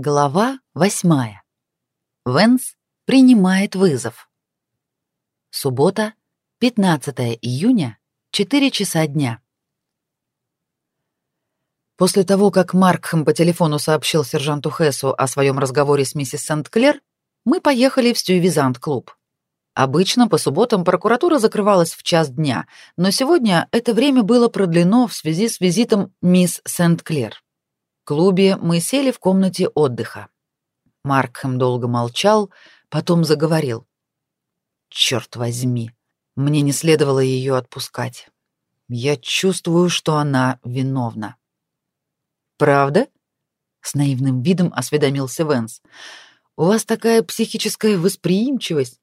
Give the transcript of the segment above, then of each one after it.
Глава восьмая. Венс принимает вызов. Суббота, 15 июня, 4 часа дня. После того, как Маркхэм по телефону сообщил сержанту Хессу о своем разговоре с миссис Сент-Клер, мы поехали в Стювизант-клуб. Обычно по субботам прокуратура закрывалась в час дня, но сегодня это время было продлено в связи с визитом мисс Сент-Клер. Клубе мы сели в комнате отдыха. Маркхэм долго молчал, потом заговорил. «Черт возьми, мне не следовало ее отпускать. Я чувствую, что она виновна». «Правда?» — с наивным видом осведомился Венс. «У вас такая психическая восприимчивость.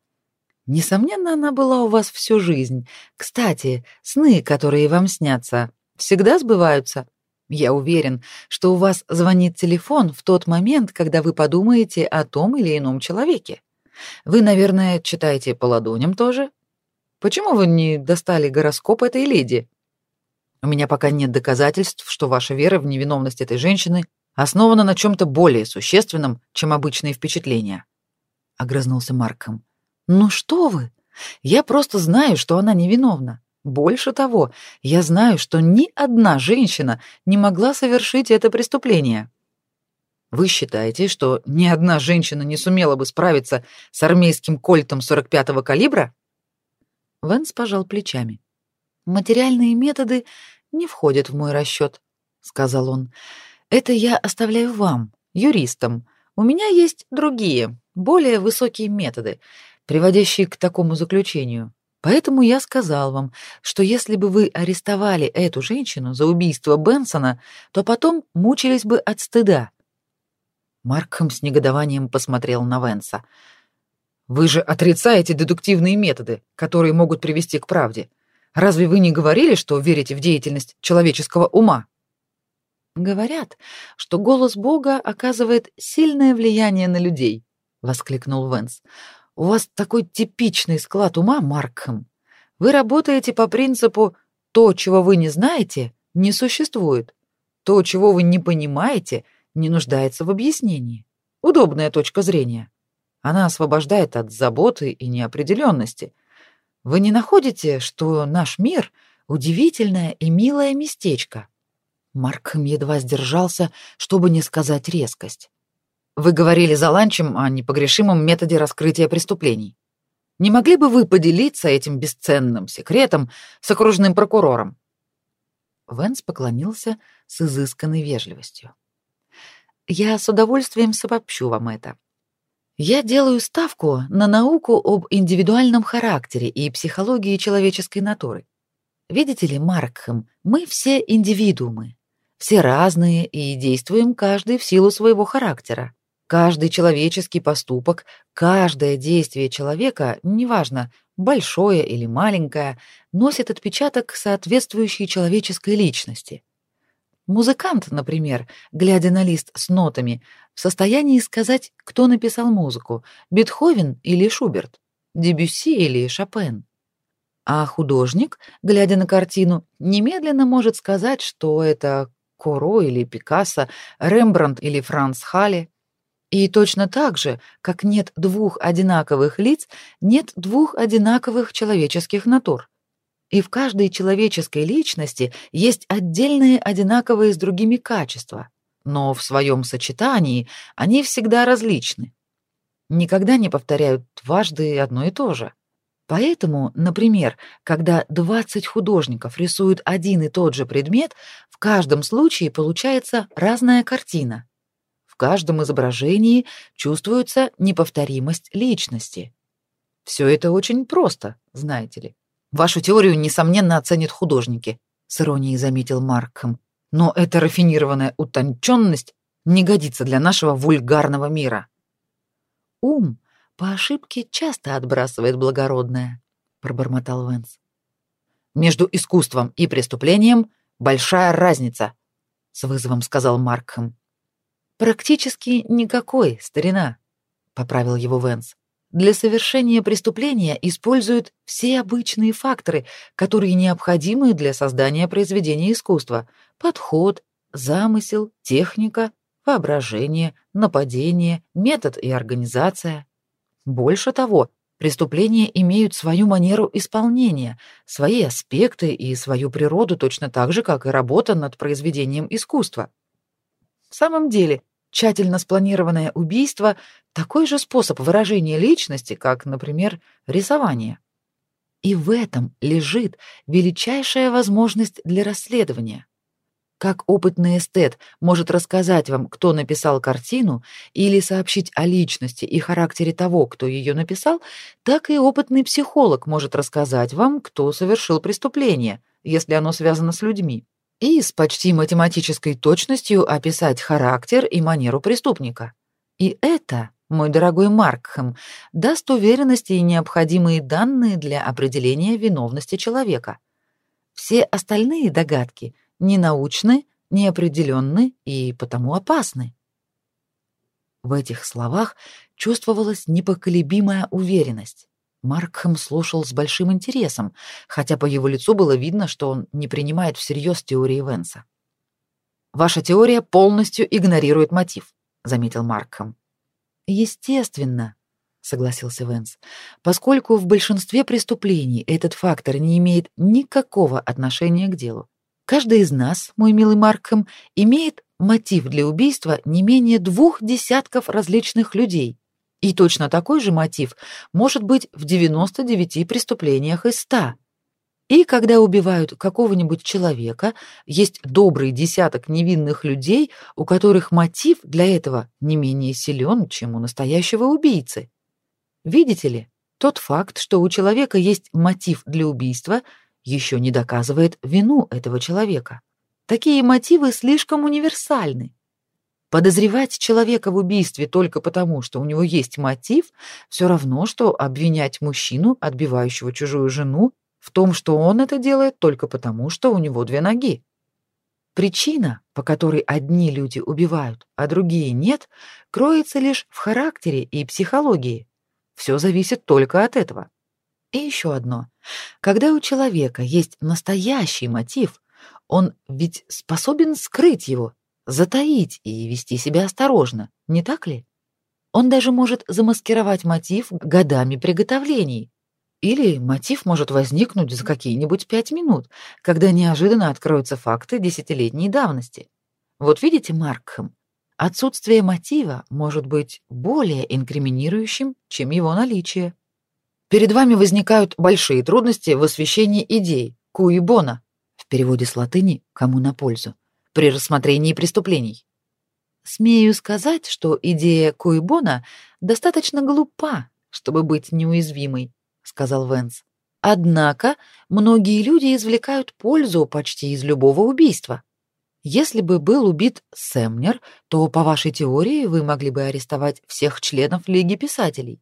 Несомненно, она была у вас всю жизнь. Кстати, сны, которые вам снятся, всегда сбываются. Я уверен, что у вас звонит телефон в тот момент, когда вы подумаете о том или ином человеке. Вы, наверное, читаете по ладоням тоже? Почему вы не достали гороскоп этой леди? У меня пока нет доказательств, что ваша вера в невиновность этой женщины основана на чем-то более существенном, чем обычные впечатления. Огрызнулся Марком. Ну что вы? Я просто знаю, что она невиновна. Больше того, я знаю, что ни одна женщина не могла совершить это преступление. Вы считаете, что ни одна женщина не сумела бы справиться с армейским кольтом 45-го калибра? Венс пожал плечами. Материальные методы не входят в мой расчет, сказал он. Это я оставляю вам, юристам. У меня есть другие, более высокие методы приводящие к такому заключению. Поэтому я сказал вам, что если бы вы арестовали эту женщину за убийство Бенсона, то потом мучились бы от стыда. Маркхэм с негодованием посмотрел на Венса. Вы же отрицаете дедуктивные методы, которые могут привести к правде. Разве вы не говорили, что верите в деятельность человеческого ума? Говорят, что голос Бога оказывает сильное влияние на людей, воскликнул Венс. У вас такой типичный склад ума, Маркхэм. Вы работаете по принципу «то, чего вы не знаете, не существует. То, чего вы не понимаете, не нуждается в объяснении». Удобная точка зрения. Она освобождает от заботы и неопределенности. Вы не находите, что наш мир — удивительное и милое местечко? Маркхэм едва сдержался, чтобы не сказать резкость. Вы говорили за ланчем о непогрешимом методе раскрытия преступлений. Не могли бы вы поделиться этим бесценным секретом с окружным прокурором? Венс поклонился с изысканной вежливостью. Я с удовольствием сообщу вам это. Я делаю ставку на науку об индивидуальном характере и психологии человеческой натуры. Видите ли, Маркхэм, мы все индивидуумы, все разные и действуем каждый в силу своего характера. Каждый человеческий поступок, каждое действие человека, неважно, большое или маленькое, носит отпечаток соответствующей человеческой личности. Музыкант, например, глядя на лист с нотами, в состоянии сказать, кто написал музыку: Бетховен или Шуберт, Дебюсси или Шопен. А художник, глядя на картину, немедленно может сказать, что это Коро или Пикассо, Рембрандт или Франц Хале. И точно так же, как нет двух одинаковых лиц, нет двух одинаковых человеческих натур. И в каждой человеческой личности есть отдельные одинаковые с другими качества, но в своем сочетании они всегда различны. Никогда не повторяют дважды одно и то же. Поэтому, например, когда 20 художников рисуют один и тот же предмет, в каждом случае получается разная картина. В каждом изображении чувствуется неповторимость личности. Все это очень просто, знаете ли. Вашу теорию, несомненно, оценят художники, с иронией заметил Маркхэм. Но эта рафинированная утонченность не годится для нашего вульгарного мира. Ум по ошибке часто отбрасывает благородное, пробормотал Венс. Между искусством и преступлением большая разница, с вызовом сказал Маркхэм. Практически никакой, старина, поправил его Венс. Для совершения преступления используют все обычные факторы, которые необходимы для создания произведения искусства: подход, замысел, техника, воображение, нападение, метод и организация. Больше того, преступления имеют свою манеру исполнения, свои аспекты и свою природу точно так же, как и работа над произведением искусства. В самом деле, тщательно спланированное убийство — такой же способ выражения личности, как, например, рисование. И в этом лежит величайшая возможность для расследования. Как опытный эстет может рассказать вам, кто написал картину, или сообщить о личности и характере того, кто ее написал, так и опытный психолог может рассказать вам, кто совершил преступление, если оно связано с людьми, и с почти математической точностью описать характер и манеру преступника. И это, мой дорогой Маркхэм, даст уверенности и необходимые данные для определения виновности человека. Все остальные догадки — ненаучны, неопределенны и потому опасны. В этих словах чувствовалась непоколебимая уверенность. Маркхэм слушал с большим интересом, хотя по его лицу было видно, что он не принимает всерьез теории Венса. «Ваша теория полностью игнорирует мотив», — заметил Маркхэм. «Естественно», — согласился Венс, «поскольку в большинстве преступлений этот фактор не имеет никакого отношения к делу. Каждый из нас, мой милый Маркхэм, имеет мотив для убийства не менее двух десятков различных людей. И точно такой же мотив может быть в 99 преступлениях из 100. И когда убивают какого-нибудь человека, есть добрый десяток невинных людей, у которых мотив для этого не менее силен, чем у настоящего убийцы. Видите ли, тот факт, что у человека есть мотив для убийства – еще не доказывает вину этого человека. Такие мотивы слишком универсальны. Подозревать человека в убийстве только потому, что у него есть мотив, все равно, что обвинять мужчину, отбивающего чужую жену, в том, что он это делает только потому, что у него две ноги. Причина, по которой одни люди убивают, а другие нет, кроется лишь в характере и психологии. Все зависит только от этого. И еще одно. Когда у человека есть настоящий мотив, он ведь способен скрыть его, затаить и вести себя осторожно, не так ли? Он даже может замаскировать мотив годами приготовлений. Или мотив может возникнуть за какие-нибудь пять минут, когда неожиданно откроются факты десятилетней давности. Вот видите, Маркхэм, отсутствие мотива может быть более инкриминирующим, чем его наличие. Перед вами возникают большие трудности в освещении идей куи бона в переводе с латыни «кому на пользу» при рассмотрении преступлений. Смею сказать, что идея куи бона достаточно глупа, чтобы быть неуязвимой, сказал Венс. Однако многие люди извлекают пользу почти из любого убийства. Если бы был убит Сэмнер, то, по вашей теории, вы могли бы арестовать всех членов Лиги писателей.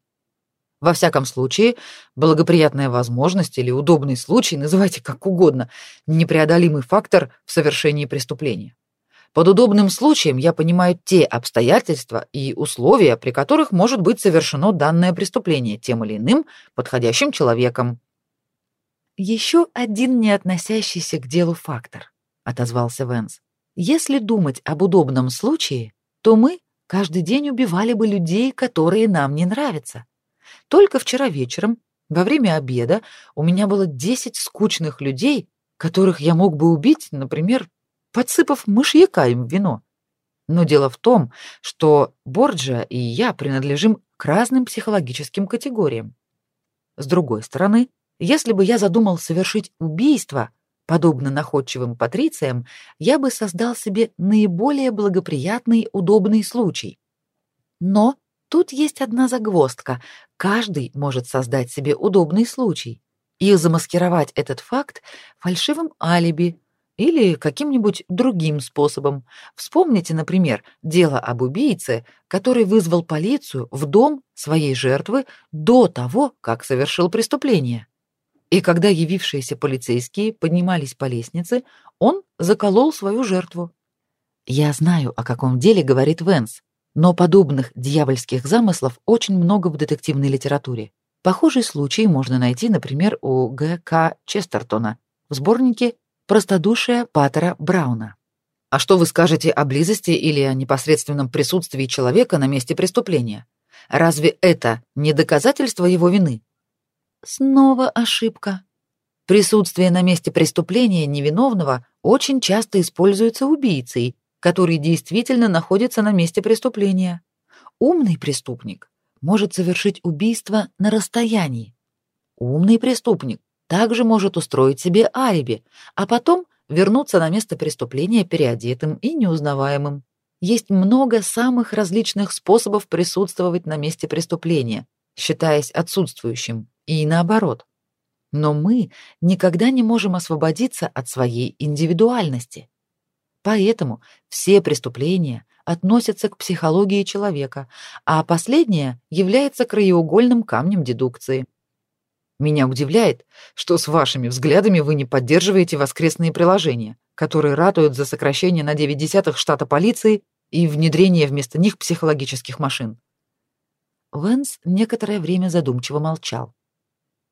Во всяком случае, благоприятная возможность или удобный случай, называйте как угодно, непреодолимый фактор в совершении преступления. Под удобным случаем я понимаю те обстоятельства и условия, при которых может быть совершено данное преступление тем или иным подходящим человеком. Еще один не относящийся к делу фактор, отозвался Венс. Если думать об удобном случае, то мы каждый день убивали бы людей, которые нам не нравятся. Только вчера вечером, во время обеда, у меня было 10 скучных людей, которых я мог бы убить, например, подсыпав мышьяка им в вино. Но дело в том, что Борджа и я принадлежим к разным психологическим категориям. С другой стороны, если бы я задумал совершить убийство, подобно находчивым патрициям, я бы создал себе наиболее благоприятный удобный случай. Но Тут есть одна загвоздка. Каждый может создать себе удобный случай и замаскировать этот факт фальшивым алиби или каким-нибудь другим способом. Вспомните, например, дело об убийце, который вызвал полицию в дом своей жертвы до того, как совершил преступление. И когда явившиеся полицейские поднимались по лестнице, он заколол свою жертву. Я знаю, о каком деле говорит Венс. Но подобных дьявольских замыслов очень много в детективной литературе. Похожий случай можно найти, например, у Г.К. Честертона в сборнике «Простодушие Паттера Брауна». А что вы скажете о близости или о непосредственном присутствии человека на месте преступления? Разве это не доказательство его вины? Снова ошибка. Присутствие на месте преступления невиновного очень часто используется убийцей, который действительно находится на месте преступления. Умный преступник может совершить убийство на расстоянии. Умный преступник также может устроить себе алиби, а потом вернуться на место преступления переодетым и неузнаваемым. Есть много самых различных способов присутствовать на месте преступления, считаясь отсутствующим, и наоборот. Но мы никогда не можем освободиться от своей индивидуальности. Поэтому все преступления относятся к психологии человека, а последнее является краеугольным камнем дедукции. Меня удивляет, что с вашими взглядами вы не поддерживаете воскресные приложения, которые ратуют за сокращение на 9 десятых штата полиции и внедрение вместо них психологических машин. Венс некоторое время задумчиво молчал.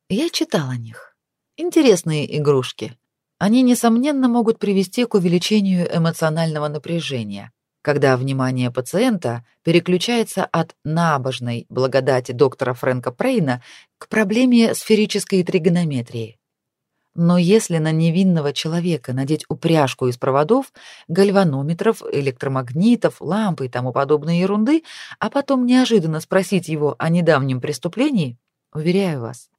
Я читал о них. Интересные игрушки. Они, несомненно, могут привести к увеличению эмоционального напряжения, когда внимание пациента переключается от набожной благодати доктора Фрэнка Прейна к проблеме сферической тригонометрии. Но если на невинного человека надеть упряжку из проводов, гальванометров, электромагнитов, лампы и тому подобной ерунды, а потом неожиданно спросить его о недавнем преступлении, уверяю вас,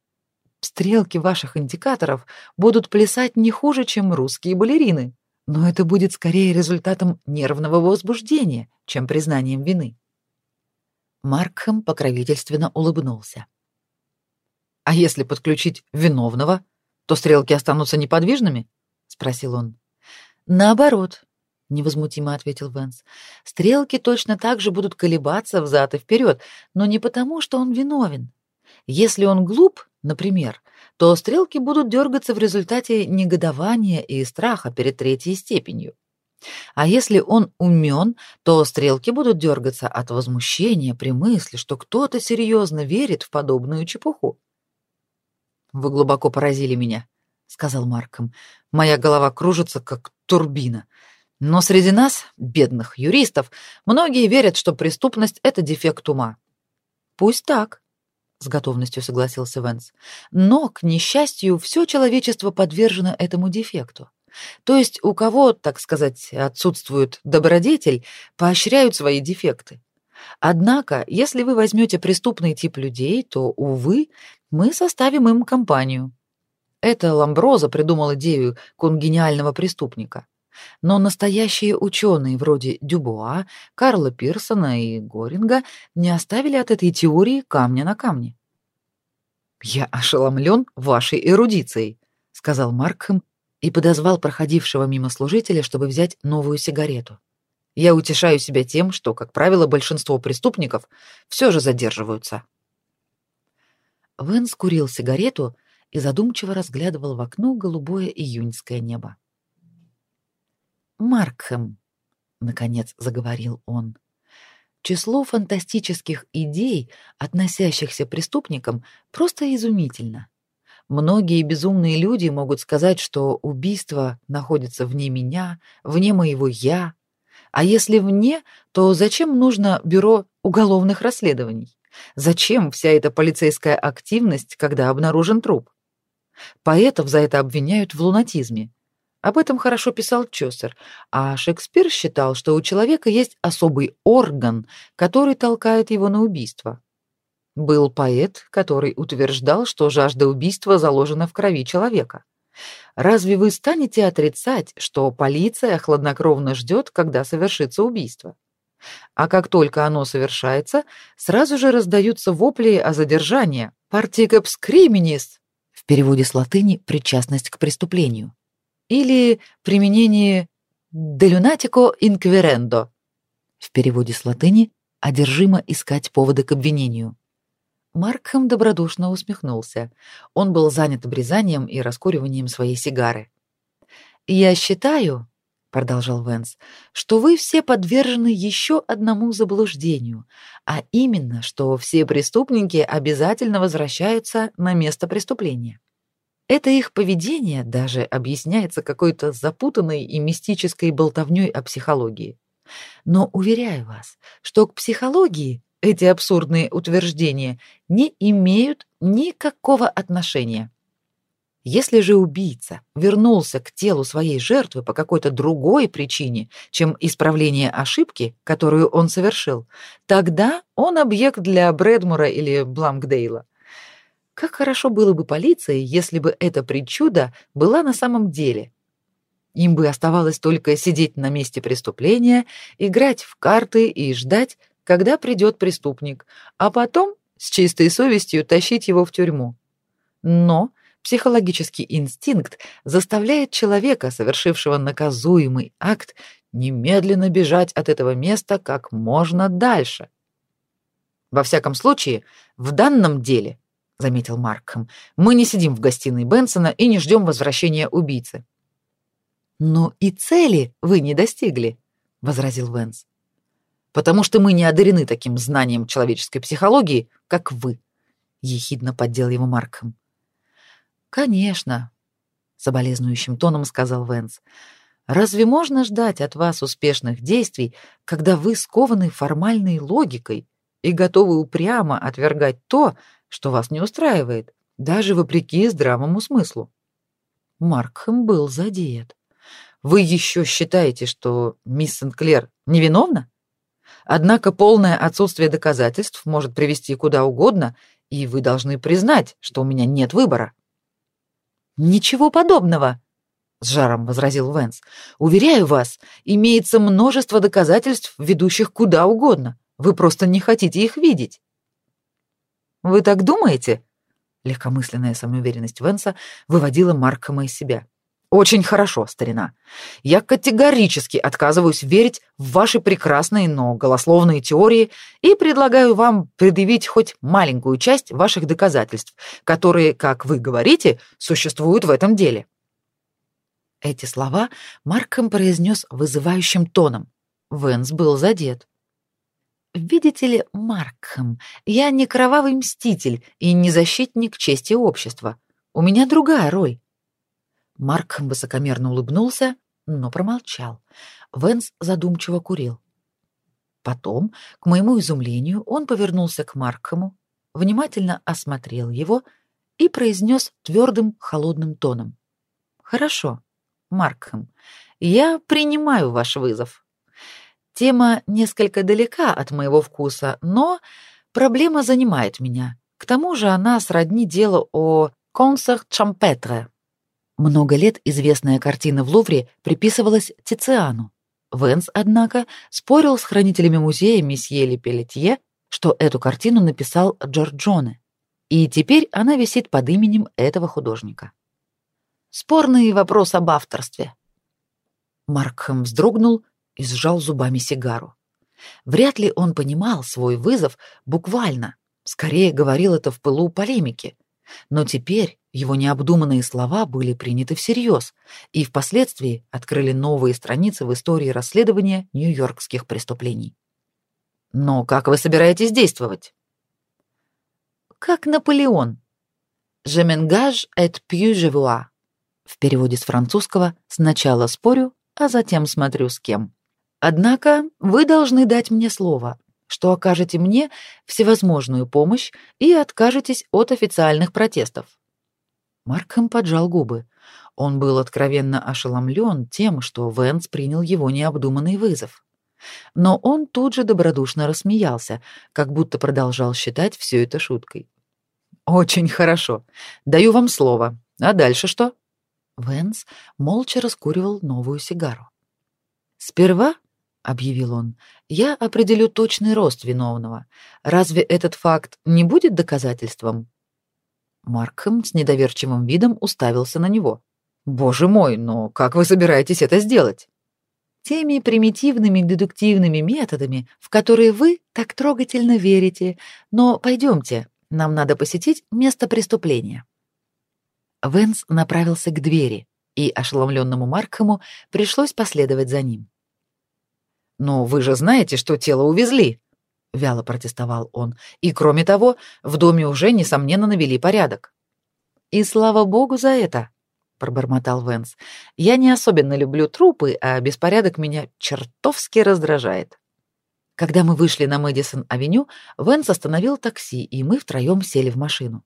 Стрелки ваших индикаторов будут плясать не хуже, чем русские балерины, но это будет скорее результатом нервного возбуждения, чем признанием вины. Маркхэм покровительственно улыбнулся. А если подключить виновного, то стрелки останутся неподвижными? спросил он. Наоборот, невозмутимо ответил Венс. Стрелки точно так же будут колебаться взад и вперед, но не потому, что он виновен. Если он глуп, например, то стрелки будут дергаться в результате негодования и страха перед третьей степенью. А если он умен, то стрелки будут дергаться от возмущения при мысли, что кто-то серьезно верит в подобную чепуху. «Вы глубоко поразили меня», — сказал Марком. «Моя голова кружится, как турбина. Но среди нас, бедных юристов, многие верят, что преступность — это дефект ума. Пусть так с готовностью согласился Венс. Но, к несчастью, все человечество подвержено этому дефекту. То есть у кого, так сказать, отсутствует добродетель, поощряют свои дефекты. Однако, если вы возьмете преступный тип людей, то, увы, мы составим им компанию. Это Ламброза придумал идею конгениального преступника. Но настоящие ученые вроде Дюбуа, Карла Пирсона и Горинга не оставили от этой теории камня на камне. «Я ошеломлен вашей эрудицией», — сказал Маркхэм и подозвал проходившего мимо служителя, чтобы взять новую сигарету. «Я утешаю себя тем, что, как правило, большинство преступников все же задерживаются». Вэн скурил сигарету и задумчиво разглядывал в окно голубое июньское небо. Маркхэм, наконец заговорил он. Число фантастических идей, относящихся к преступникам, просто изумительно. Многие безумные люди могут сказать, что убийство находится вне меня, вне моего я. А если вне, то зачем нужно бюро уголовных расследований? Зачем вся эта полицейская активность, когда обнаружен труп? Поэтов за это обвиняют в лунатизме. Об этом хорошо писал Чосер, а Шекспир считал, что у человека есть особый орган, который толкает его на убийство. Был поэт, который утверждал, что жажда убийства заложена в крови человека. Разве вы станете отрицать, что полиция хладнокровно ждет, когда совершится убийство? А как только оно совершается, сразу же раздаются вопли о задержании «particips criminis» в переводе с латыни «причастность к преступлению» или применение «delunatico inquirendo» в переводе с латыни «одержимо искать поводы к обвинению». Маркхэм добродушно усмехнулся. Он был занят обрезанием и раскуриванием своей сигары. «Я считаю», — продолжал Венс, — «что вы все подвержены еще одному заблуждению, а именно, что все преступники обязательно возвращаются на место преступления. Это их поведение даже объясняется какой-то запутанной и мистической болтовнёй о психологии. Но уверяю вас, что к психологии эти абсурдные утверждения не имеют никакого отношения. Если же убийца вернулся к телу своей жертвы по какой-то другой причине, чем исправление ошибки, которую он совершил, тогда он объект для Брэдмура или Бламкдейла. Как хорошо было бы полиции, если бы эта причуда была на самом деле. Им бы оставалось только сидеть на месте преступления, играть в карты и ждать, когда придет преступник, а потом с чистой совестью тащить его в тюрьму. Но психологический инстинкт заставляет человека, совершившего наказуемый акт, немедленно бежать от этого места как можно дальше. Во всяком случае, в данном деле, заметил Маркхэм, мы не сидим в гостиной Бенсона и не ждем возвращения убийцы. Но и цели вы не достигли, возразил Венс. Потому что мы не одарены таким знанием человеческой психологии, как вы, ехидно поддел его Маркхэм. Конечно, соболезнующим тоном сказал Венс. Разве можно ждать от вас успешных действий, когда вы скованы формальной логикой и готовы упрямо отвергать то, что вас не устраивает, даже вопреки здравому смыслу? Маркхэм был задет. Вы еще считаете, что мисс Сенклер невиновна? Однако полное отсутствие доказательств может привести куда угодно, и вы должны признать, что у меня нет выбора. Ничего подобного, с жаром возразил Венс. Уверяю вас, имеется множество доказательств, ведущих куда угодно. Вы просто не хотите их видеть. Вы так думаете? Легкомысленная самоуверенность Венса выводила Маркома из себя. Очень хорошо, старина. Я категорически отказываюсь верить в ваши прекрасные, но голословные теории и предлагаю вам предъявить хоть маленькую часть ваших доказательств, которые, как вы говорите, существуют в этом деле. Эти слова Марком произнес вызывающим тоном. Венс был задет. Видите ли, Маркхэм, я не кровавый мститель и не защитник чести общества. У меня другая роль. Марк высокомерно улыбнулся, но промолчал. Венс задумчиво курил. Потом, к моему изумлению, он повернулся к Маркхэму, внимательно осмотрел его и произнес твердым, холодным тоном. «Хорошо, Маркхэм, я принимаю ваш вызов. Тема несколько далека от моего вкуса, но проблема занимает меня. К тому же она сродни делу о «Консерт Чампетре», много лет известная картина в Лувре приписывалась Тициану. Венс, однако, спорил с хранителями музея месье Лепелетье, что эту картину написал Джорджоне, и теперь она висит под именем этого художника. Спорный вопрос об авторстве. Маркхэм вздрогнул и сжал зубами сигару. Вряд ли он понимал свой вызов буквально, скорее говорил это в пылу полемики, но теперь его необдуманные слова были приняты всерьез и впоследствии открыли новые страницы в истории расследования нью-йоркских преступлений. Но как вы собираетесь действовать? Как Наполеон. Et puis je vois. В переводе с французского «сначала спорю, а затем смотрю с кем». Однако вы должны дать мне слово, что окажете мне всевозможную помощь и откажетесь от официальных протестов. Маркхэм поджал губы. Он был откровенно ошеломлен тем, что Венс принял его необдуманный вызов. Но он тут же добродушно рассмеялся, как будто продолжал считать все это шуткой. «Очень хорошо. Даю вам слово. А дальше что?» Венс молча раскуривал новую сигару. «Сперва — объявил он, — «я определю точный рост виновного. Разве этот факт не будет доказательством?» Маркхэм с недоверчивым видом уставился на него. «Боже мой, но как вы собираетесь это сделать?» «Теми примитивными дедуктивными методами, в которые вы так трогательно верите. Но пойдемте, нам надо посетить место преступления». Венс направился к двери, и ошеломленному Маркхэму пришлось последовать за ним. «Но вы же знаете, что тело увезли», — вяло протестовал он. «И кроме того, в доме уже, несомненно, навели порядок». И слава богу за это, пробормотал Венс. Я не особенно люблю трупы, а беспорядок меня чертовски раздражает. Когда мы вышли на Мэдисон-авеню, Венс остановил такси, и мы втроем сели в машину.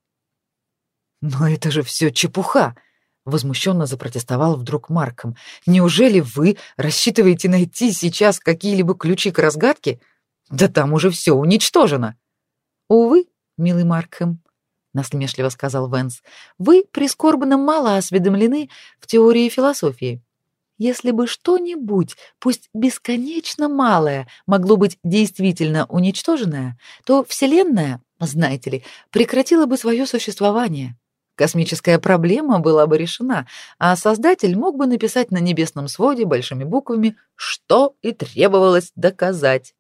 «Но это же все чепуха!» — возмущенно запротестовал вдруг Марком. «Неужели вы рассчитываете найти сейчас какие-либо ключи к разгадке? Да там уже все уничтожено!» «Увы, милый Маркхэм», — насмешливо сказал Венс, — «вы прискорбно мало осведомлены в теории философии. Если бы что-нибудь, пусть бесконечно малое, могло быть действительно уничтоженное, то Вселенная, знаете ли, прекратила бы свое существование. Космическая проблема была бы решена, а Создатель мог бы написать на небесном своде большими буквами, что и требовалось доказать.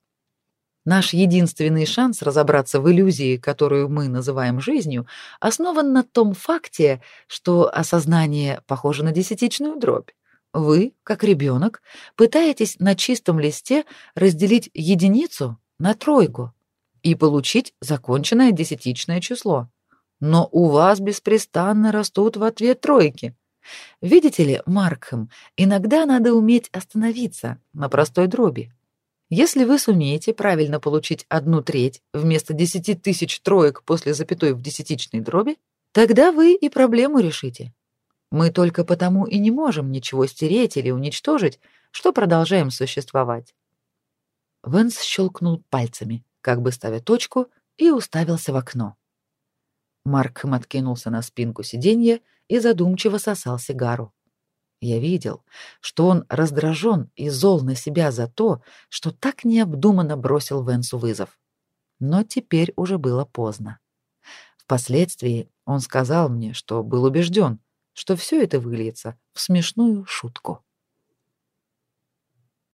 Наш единственный шанс разобраться в иллюзии, которую мы называем жизнью, основан на том факте, что осознание похоже на десятичную дробь. Вы, как ребенок, пытаетесь на чистом листе разделить единицу на тройку и получить законченное десятичное число. Но у вас беспрестанно растут в ответ тройки. Видите ли, Маркхэм, иногда надо уметь остановиться на простой дроби. Если вы сумеете правильно получить одну треть вместо десяти тысяч троек после запятой в десятичной дроби, тогда вы и проблему решите. Мы только потому и не можем ничего стереть или уничтожить, что продолжаем существовать. Венс щелкнул пальцами, как бы ставя точку, и уставился в окно. Маркхэм откинулся на спинку сиденья и задумчиво сосал сигару. Я видел, что он раздражен и зол на себя за то, что так необдуманно бросил Венсу вызов. Но теперь уже было поздно. Впоследствии он сказал мне, что был убежден, что все это выльется в смешную шутку.